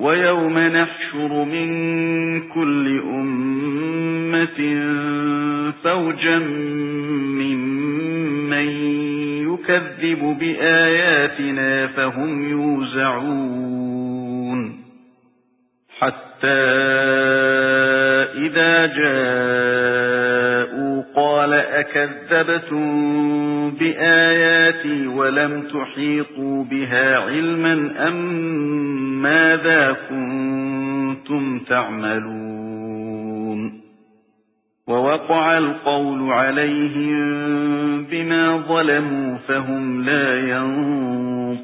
وَيَوْمَ نَحْشُرُ مِنْ كُلِّ أُمَّةٍ فَوْجًا مِّمَّن يُكَذِّبُ بِآيَاتِنَا فَهُمْ يُوزَعُونَ. حَتَّى إِذَا جَاءُوا قَالَ أَكَذَّبْتُم بِآيَاتِي وَلَمْ تُحِيطُوا بِهَا عِلْمًا أَمْ مَاذَا كُنتُمْ تَعْمَلُونَ وَوَقَعَ الْقَوْلُ عَلَيْهِمْ بِمَا ظَلَمُوا فَهُمْ لَا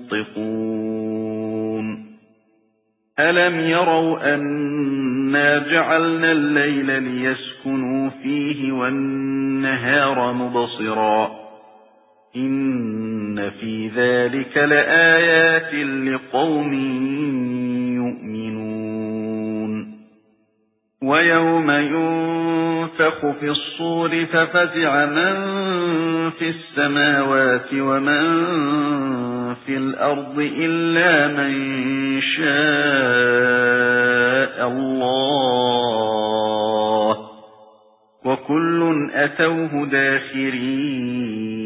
يَنطِقُونَ أَلَمْ يَرَوْا أَنَّا جَعَلْنَا اللَّيْلَ لِيَسْكُنُوا فِيهِ وَالنَّهَارَ مُبْصِرًا إِنَّ فِي ذَلِكَ لَآيَاتٍ لِقَوْمٍ يُؤْمِنُونَ وَيَوْمَ يُنفَخُ فِي الصُّورِ فَفَزِعَ مَن فِي السَّمَاوَاتِ وَمَن فِي الْأَرْضِ إِلَّا مَن شَاءَ اللَّهُ وَكُلٌّ أَتَوْهُ دَاخِرِينَ